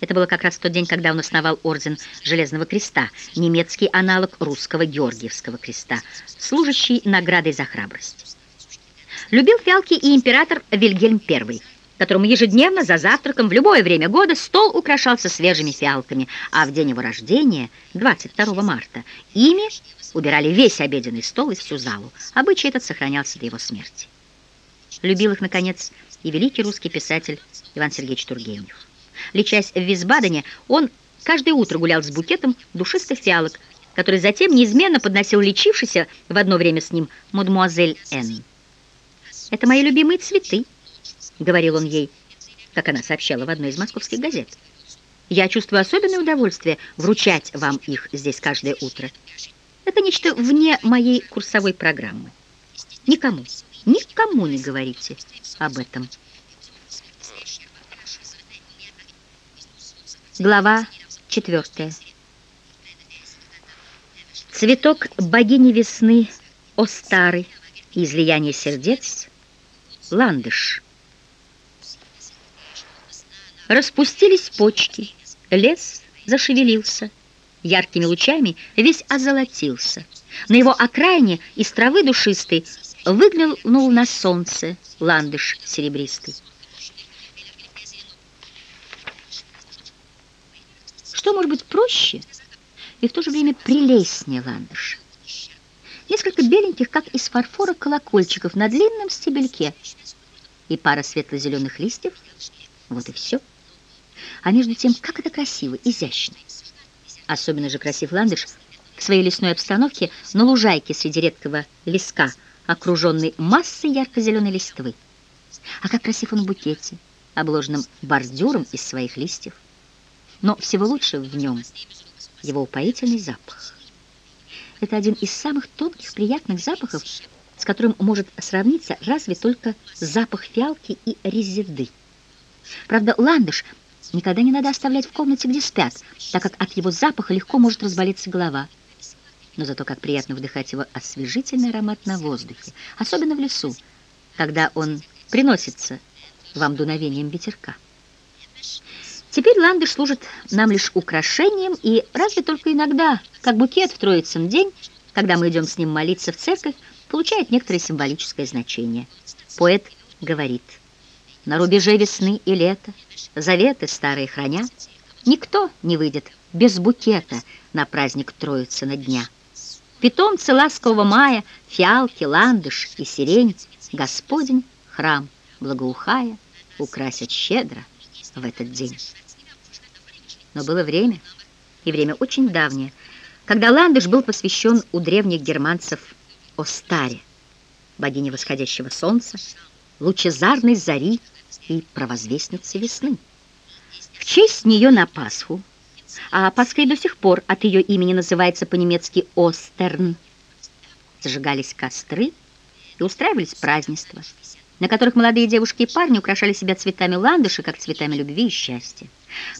Это было как раз тот день, когда он основал Орден Железного Креста, немецкий аналог русского Георгиевского креста, служащий наградой за храбрость. Любил фиалки и император Вильгельм I, которому ежедневно за завтраком в любое время года стол украшался свежими фиалками, а в день его рождения, 22 марта, ими убирали весь обеденный стол и всю залу. Обычай этот сохранялся до его смерти. Любил их, наконец, и великий русский писатель Иван Сергеевич Тургенев. Лечась в Висбадене, он каждое утро гулял с букетом душистых фиалок, который затем неизменно подносил лечившийся в одно время с ним мадемуазель Н. «Это мои любимые цветы», — говорил он ей, как она сообщала в одной из московских газет. «Я чувствую особенное удовольствие вручать вам их здесь каждое утро. Это нечто вне моей курсовой программы. Никому, никому не говорите об этом». Глава 4. Цветок богини весны Остары, излияние сердец, ландыш. Распустились почки, лес зашевелился, яркими лучами весь озолотился. На его окраине из травы душистой выглянул на солнце ландыш серебристый. Что может быть проще и в то же время прелестнее ландыша? Несколько беленьких, как из фарфора, колокольчиков на длинном стебельке и пара светло-зеленых листьев. Вот и все. А между тем, как это красиво, изящно. Особенно же красив ландыш в своей лесной обстановке на лужайке среди редкого леска, окруженный массой ярко-зеленой листвы. А как красив он в букете, обложенном бордюром из своих листьев но всего лучше в нем его упоительный запах. Это один из самых тонких приятных запахов, с которым может сравниться разве только запах фиалки и резиды. Правда, ландыш никогда не надо оставлять в комнате, где спят, так как от его запаха легко может разболеться голова. Но зато как приятно вдыхать его освежительный аромат на воздухе, особенно в лесу, когда он приносится вам дуновением ветерка. Теперь ландыш служит нам лишь украшением, и разве только иногда, как букет в Троицын день, когда мы идем с ним молиться в церковь, получает некоторое символическое значение. Поэт говорит, на рубеже весны и лета заветы старые храня, никто не выйдет без букета на праздник Троицына дня. Питомцы ласкового мая, фиалки, ландыш и сирень, Господень храм, благоухая, украсят щедро в этот день. Но было время, и время очень давнее, когда ландыш был посвящен у древних германцев Остаре, богине восходящего солнца, лучезарной зари и провозвестницы весны. В честь нее на Пасху, а Пасха и до сих пор от ее имени называется по-немецки Остерн, зажигались костры и устраивались празднества на которых молодые девушки и парни украшали себя цветами ландыши, как цветами любви и счастья.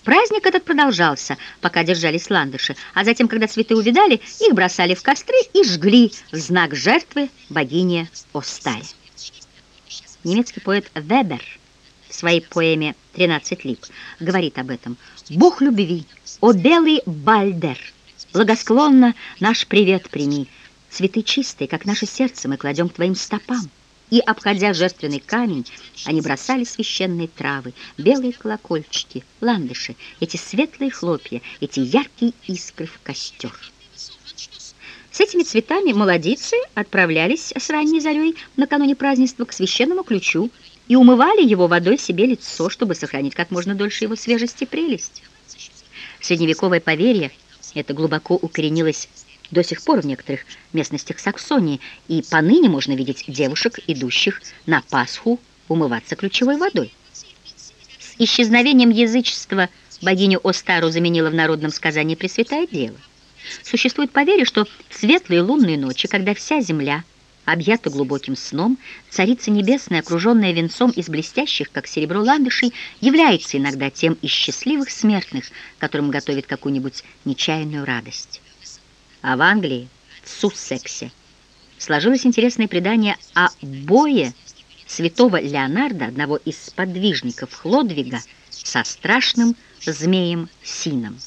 Праздник этот продолжался, пока держались ландыши, а затем, когда цветы увидали, их бросали в костры и жгли в знак жертвы богине Остаре. Немецкий поэт Вебер в своей поэме «Тринадцать лип» говорит об этом. «Бог любви, о белый Бальдер, благосклонно наш привет прими, цветы чистые, как наше сердце, мы кладем к твоим стопам» и, обходя жертвенный камень, они бросали священные травы, белые колокольчики, ландыши, эти светлые хлопья, эти яркие искры в костер. С этими цветами молодицы отправлялись с ранней зарей накануне празднества к священному ключу и умывали его водой себе лицо, чтобы сохранить как можно дольше его свежесть и прелесть. Средневековое поверье это глубоко укоренилось до сих пор в некоторых местностях Саксонии, и поныне можно видеть девушек, идущих на Пасху умываться ключевой водой. С исчезновением язычества богиню Остару заменила в народном сказании Пресвятая Дева. Существует поверье, что в светлые лунные ночи, когда вся земля объята глубоким сном, царица небесная, окруженная венцом из блестящих, как серебро ландышей, является иногда тем из счастливых смертных, которым готовит какую-нибудь нечаянную радость. А в Англии, в Суссексе, сложилось интересное предание о бое святого Леонарда, одного из подвижников Хлодвига, со страшным змеем Сином.